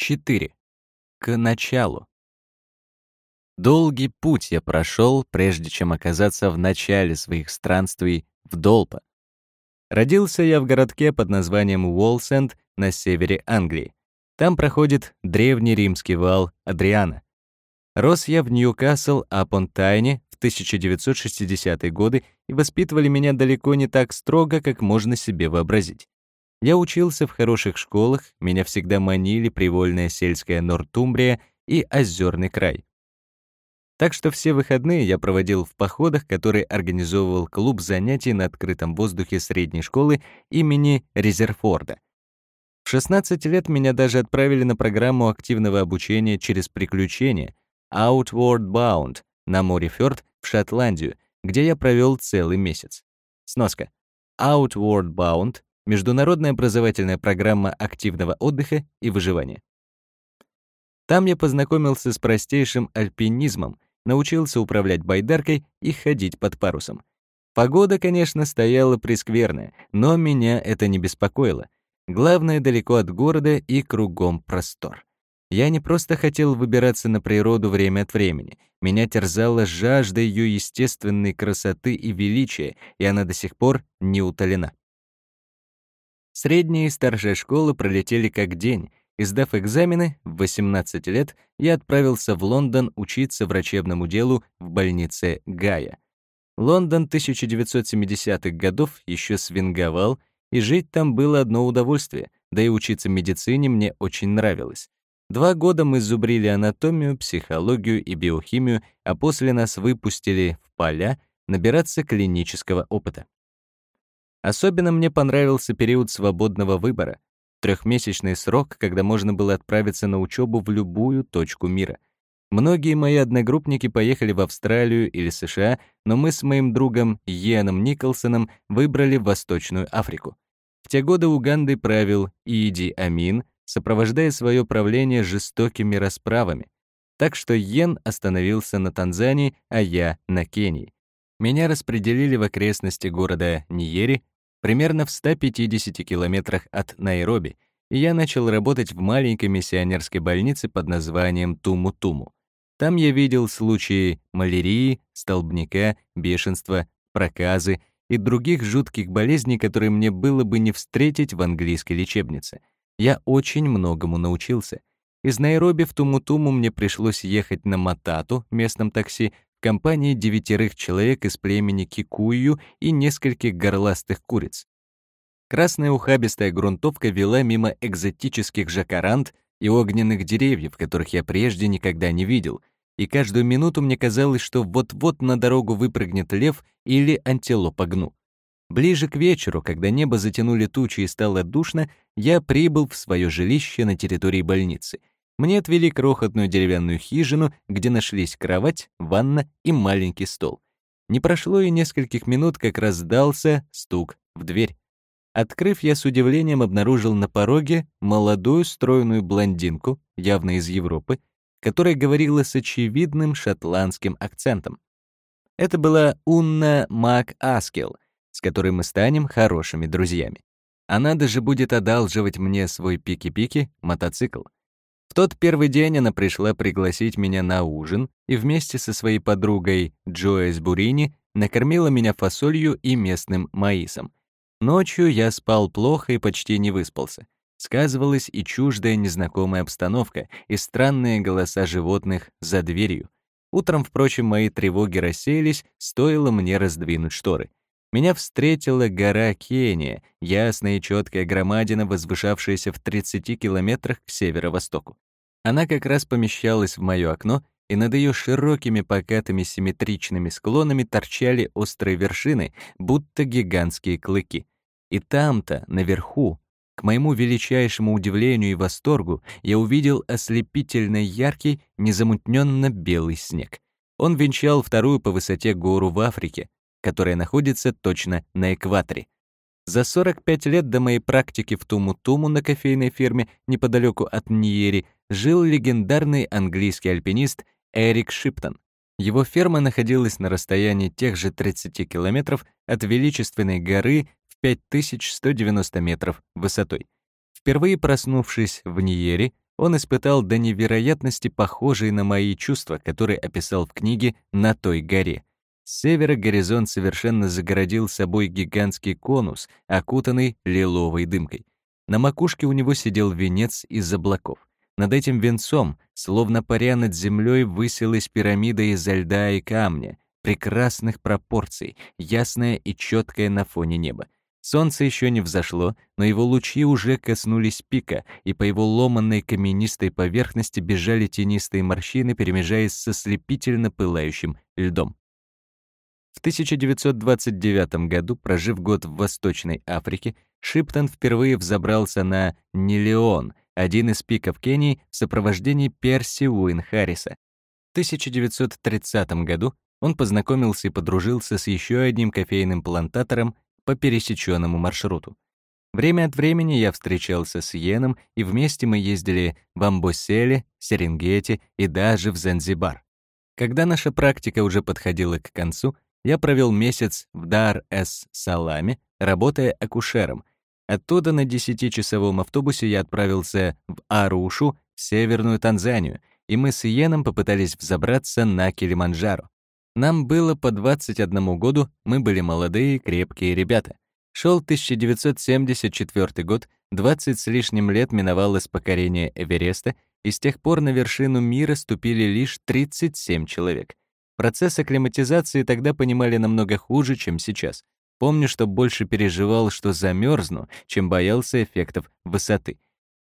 4. К началу. Долгий путь я прошел, прежде чем оказаться в начале своих странствий в Долпа. Родился я в городке под названием Уолсенд на севере Англии. Там проходит древний римский вал Адриана. Рос я в Ньюкасл-апон-Тайне в 1960-е годы и воспитывали меня далеко не так строго, как можно себе вообразить. Я учился в хороших школах, меня всегда манили привольная сельская Нортумбрия и озерный край. Так что все выходные я проводил в походах, которые организовывал клуб занятий на открытом воздухе средней школы имени Резерфорда. В 16 лет меня даже отправили на программу активного обучения через приключения Outward Bound на море Фёрд в Шотландию, где я провел целый месяц. Сноска. Outward Bound Международная образовательная программа активного отдыха и выживания. Там я познакомился с простейшим альпинизмом, научился управлять байдаркой и ходить под парусом. Погода, конечно, стояла прескверная, но меня это не беспокоило. Главное, далеко от города и кругом простор. Я не просто хотел выбираться на природу время от времени. Меня терзала жажда ее естественной красоты и величия, и она до сих пор не утолена. Средняя и старшая школы пролетели как день. И сдав экзамены, в 18 лет я отправился в Лондон учиться врачебному делу в больнице Гая. Лондон 1970-х годов еще свинговал, и жить там было одно удовольствие, да и учиться медицине мне очень нравилось. Два года мы зубрили анатомию, психологию и биохимию, а после нас выпустили в поля набираться клинического опыта. Особенно мне понравился период свободного выбора, трехмесячный срок, когда можно было отправиться на учебу в любую точку мира. Многие мои одногруппники поехали в Австралию или США, но мы с моим другом Йеном Николсоном выбрали Восточную Африку. В те годы Угандой правил Иди Амин, сопровождая свое правление жестокими расправами. Так что Йен остановился на Танзании, а я — на Кении. Меня распределили в окрестности города Ниери, примерно в 150 километрах от Найроби, и я начал работать в маленькой миссионерской больнице под названием Туму-Туму. Там я видел случаи малярии, столбняка, бешенства, проказы и других жутких болезней, которые мне было бы не встретить в английской лечебнице. Я очень многому научился. Из Найроби в Туму-Туму мне пришлось ехать на Матату, местном такси, компании девятерых человек из племени Кикую и нескольких горластых куриц. Красная ухабистая грунтовка вела мимо экзотических жакарант и огненных деревьев, которых я прежде никогда не видел, и каждую минуту мне казалось, что вот-вот на дорогу выпрыгнет лев или антилопа гну. Ближе к вечеру, когда небо затянули тучи и стало душно, я прибыл в свое жилище на территории больницы — мне отвели крохотную деревянную хижину, где нашлись кровать, ванна и маленький стол. Не прошло и нескольких минут, как раздался стук в дверь. Открыв, я с удивлением обнаружил на пороге молодую стройную блондинку, явно из Европы, которая говорила с очевидным шотландским акцентом. Это была Унна Мак Аскел, с которой мы станем хорошими друзьями. Она даже будет одалживать мне свой пики-пики, мотоцикл. В тот первый день она пришла пригласить меня на ужин и вместе со своей подругой Джоэс Бурини накормила меня фасолью и местным маисом. Ночью я спал плохо и почти не выспался. Сказывалась и чуждая незнакомая обстановка, и странные голоса животных за дверью. Утром, впрочем, мои тревоги рассеялись, стоило мне раздвинуть шторы. Меня встретила гора Кения, ясная и четкая громадина, возвышавшаяся в 30 километрах к северо-востоку. Она как раз помещалась в мое окно, и над ее широкими покатыми симметричными склонами торчали острые вершины, будто гигантские клыки. И там-то, наверху, к моему величайшему удивлению и восторгу, я увидел ослепительно яркий, незамутненно белый снег. Он венчал вторую по высоте гору в Африке, которая находится точно на экваторе. За 45 лет до моей практики в Туму-Туму на кофейной ферме неподалеку от Ньери жил легендарный английский альпинист Эрик Шиптон. Его ферма находилась на расстоянии тех же 30 километров от величественной горы в 5190 метров высотой. Впервые проснувшись в Ниере, он испытал до невероятности похожие на мои чувства, которые описал в книге «На той горе». С севера горизонт совершенно загородил собой гигантский конус, окутанный лиловой дымкой. На макушке у него сидел венец из облаков. Над этим венцом, словно паря над землей, высилась пирамида изо льда и камня, прекрасных пропорций, ясная и четкая на фоне неба. Солнце еще не взошло, но его лучи уже коснулись пика, и по его ломанной каменистой поверхности бежали тенистые морщины, перемежаясь со слепительно пылающим льдом. В 1929 году, прожив год в Восточной Африке, Шиптон впервые взобрался на Нилеон, один из пиков Кении, в сопровождении Перси Уин Харриса. В 1930 году он познакомился и подружился с еще одним кофейным плантатором по пересеченному маршруту. Время от времени я встречался с Йеном, и вместе мы ездили в Амбоселе, Серенгети и даже в Занзибар. Когда наша практика уже подходила к концу, я провел месяц в Дар-эс-Саламе, работая акушером. Оттуда на 10-часовом автобусе я отправился в Арушу, в северную Танзанию, и мы с Йеном попытались взобраться на Килиманджаро. Нам было по 21 году, мы были молодые, крепкие ребята. Шел 1974 год, 20 с лишним лет миновалось покорение Эвереста, и с тех пор на вершину мира ступили лишь 37 человек. Процесс акклиматизации тогда понимали намного хуже, чем сейчас. Помню, что больше переживал, что замерзну, чем боялся эффектов высоты.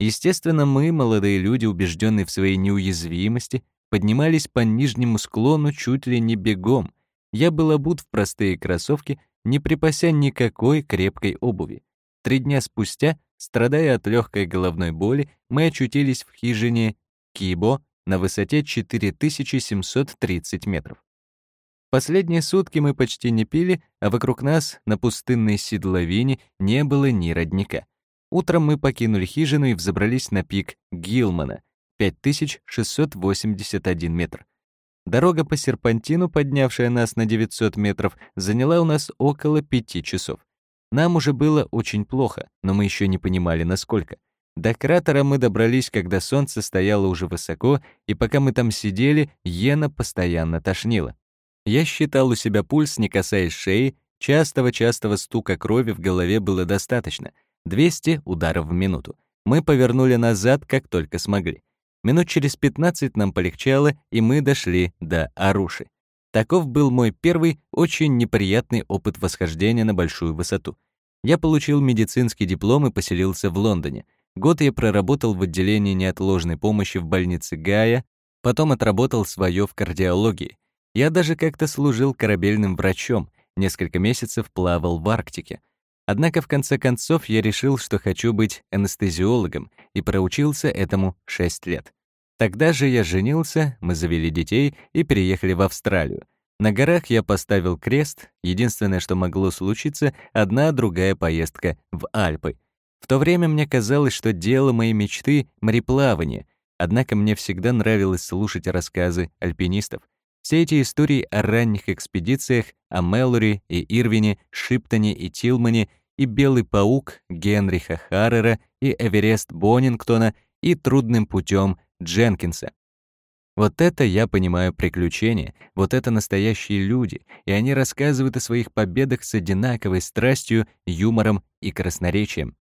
Естественно, мы, молодые люди, убежденные в своей неуязвимости, поднимались по нижнему склону чуть ли не бегом. Я был обут в простые кроссовки, не припася никакой крепкой обуви. Три дня спустя, страдая от легкой головной боли, мы очутились в хижине Кибо на высоте 4730 метров. Последние сутки мы почти не пили, а вокруг нас на пустынной седловине не было ни родника. Утром мы покинули хижину и взобрались на пик Гилмана, 5681 метр. Дорога по серпантину, поднявшая нас на 900 метров, заняла у нас около пяти часов. Нам уже было очень плохо, но мы еще не понимали, насколько. До кратера мы добрались, когда солнце стояло уже высоко, и пока мы там сидели, Йена постоянно тошнило. Я считал у себя пульс, не касаясь шеи, частого-частого стука крови в голове было достаточно. 200 ударов в минуту. Мы повернули назад, как только смогли. Минут через 15 нам полегчало, и мы дошли до Аруши. Таков был мой первый, очень неприятный опыт восхождения на большую высоту. Я получил медицинский диплом и поселился в Лондоне — Год я проработал в отделении неотложной помощи в больнице Гая, потом отработал свое в кардиологии. Я даже как-то служил корабельным врачом, несколько месяцев плавал в Арктике. Однако в конце концов я решил, что хочу быть анестезиологом, и проучился этому 6 лет. Тогда же я женился, мы завели детей и переехали в Австралию. На горах я поставил крест, единственное, что могло случиться, одна другая поездка в Альпы — в то время мне казалось, что дело моей мечты — мореплавание, однако мне всегда нравилось слушать рассказы альпинистов. Все эти истории о ранних экспедициях, о Мэллори и Ирвине, Шиптоне и Тилмане, и «Белый паук» Генриха Харрера, и «Эверест» Боннингтона, и «Трудным путем» Дженкинса. Вот это я понимаю приключения, вот это настоящие люди, и они рассказывают о своих победах с одинаковой страстью, юмором и красноречием.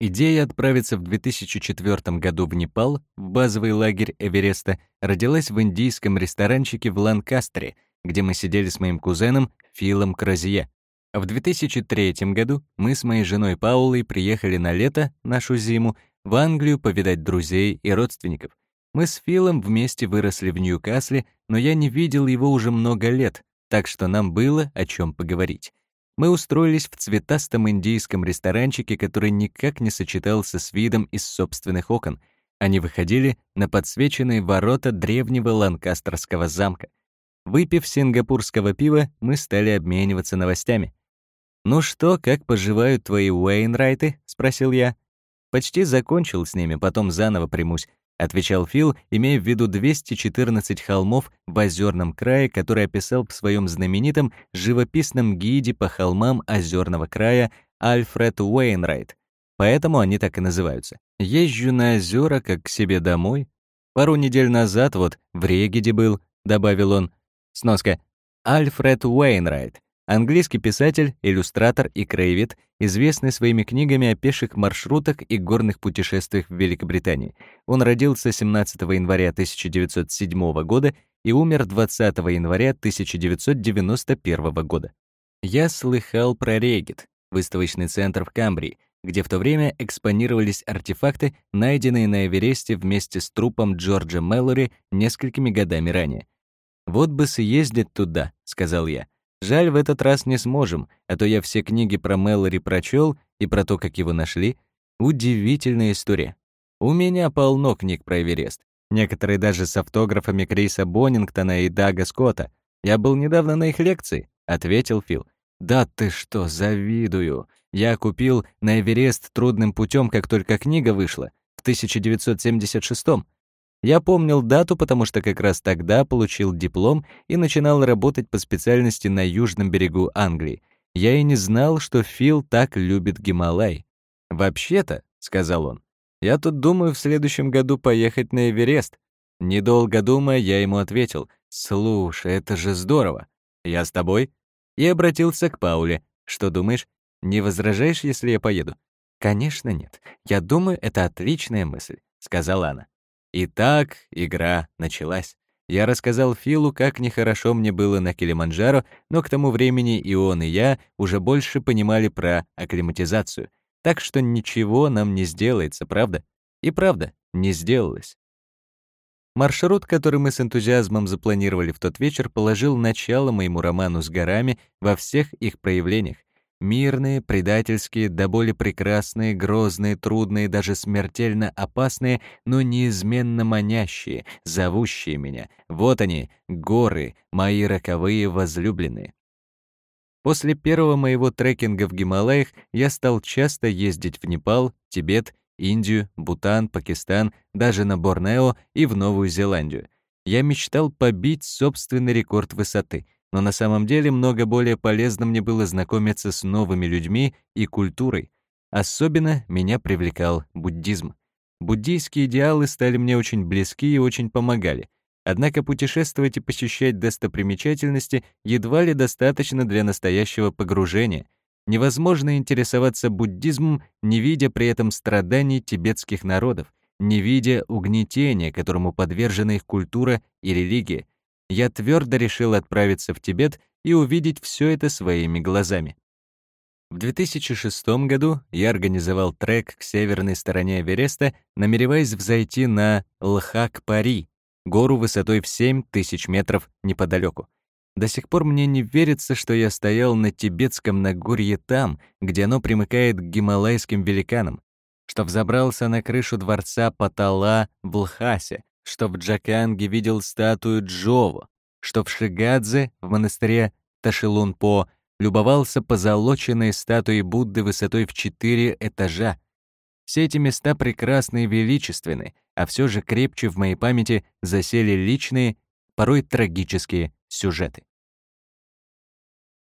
Идея отправиться в 2004 году в Непал, в базовый лагерь Эвереста, родилась в индийском ресторанчике в Ланкастере, где мы сидели с моим кузеном Филом Кразье. В 2003 году мы с моей женой Паулой приехали на лето, нашу зиму, в Англию повидать друзей и родственников. Мы с Филом вместе выросли в Ньюкасле, но я не видел его уже много лет, так что нам было о чем поговорить мы устроились в цветастом индийском ресторанчике, который никак не сочетался с видом из собственных окон. Они выходили на подсвеченные ворота древнего ланкастерского замка. Выпив сингапурского пива, мы стали обмениваться новостями. «Ну что, как поживают твои Уэйнрайты?» — спросил я. «Почти закончил с ними, потом заново примусь. — отвечал Фил, имея в виду 214 холмов в озерном крае, который описал в своем знаменитом живописном гиде по холмам озерного края Альфред Уэйнрайт. поэтому они так и называются. Езжу на озера как к себе домой. Пару недель назад вот в Региде был, добавил он. Сноска. Альфред Уэйнрайт, английский писатель, иллюстратор и краевед, известный своими книгами о пеших маршрутах и горных путешествиях в Великобритании. Он родился 17 января 1907 года и умер 20 января 1991 года. Я слыхал про Регит, выставочный центр в Камбрии, где в то время экспонировались артефакты, найденные на Эвересте вместе с трупом Джорджа Мэллори несколькими годами ранее. «Вот бы съездить туда», — сказал я. «Жаль, в этот раз не сможем, а то я все книги про Мэллори прочел и про то, как его нашли. Удивительная история. У меня полно книг про Эверест. Некоторые даже с автографами Криса Боннингтона и Дага Скотта. Я был недавно на их лекции», — ответил Фил. «Да ты что, завидую. Я купил на Эверест трудным путем, как только книга вышла, в 1976 -м. Я помнил дату, потому что как раз тогда получил диплом и начинал работать по специальности на южном берегу Англии. Я и не знал, что Фил так любит Гималай. «Вообще-то», — сказал он, — «я тут думаю в следующем году поехать на Эверест». Недолго думая, я ему ответил, «Слушай, это же здорово. Я с тобой?» И обратился к Пауле. «Что думаешь, не возражаешь, если я поеду?» «Конечно нет. Я думаю, это отличная мысль», — сказала она. Итак, игра началась. Я рассказал Филу, как нехорошо мне было на Килиманджаро, но к тому времени и он, и я уже больше понимали про акклиматизацию. Так что ничего нам не сделается, правда? И правда, не сделалось. Маршрут, который мы с энтузиазмом запланировали в тот вечер, положил начало моему роману с горами во всех их проявлениях. Мирные, предательские, до боли прекрасные, грозные, трудные, даже смертельно опасные, но неизменно манящие, зовущие меня. Вот они, горы, мои роковые возлюбленные. После первого моего трекинга в Гималаях я стал часто ездить в Непал, Тибет, Индию, Бутан, Пакистан, даже на Борнео и в Новую Зеландию. Я мечтал побить собственный рекорд высоты — но на самом деле много более полезно мне было знакомиться с новыми людьми и культурой. Особенно меня привлекал буддизм. Буддийские идеалы стали мне очень близки и очень помогали. Однако путешествовать и посещать достопримечательности едва ли достаточно для настоящего погружения. Невозможно интересоваться буддизмом, не видя при этом страданий тибетских народов, не видя угнетения, которому подвержена их культура и религия, я твердо решил отправиться в Тибет и увидеть все это своими глазами. В 2006 году я организовал трек к северной стороне Эвереста, намереваясь взойти на Лхак-Пари, гору высотой в 7 тысяч метров неподалеку. До сих пор мне не верится, что я стоял на тибетском Нагорье там, где оно примыкает к гималайским великанам, что взобрался на крышу дворца Патала в Лхасе, что в Джаканге видел статую Джово, что в Шигадзе, в монастыре Ташилунпо, любовался позолоченной статуей Будды высотой в четыре этажа. Все эти места прекрасны и величественны, а все же крепче в моей памяти засели личные, порой трагические сюжеты.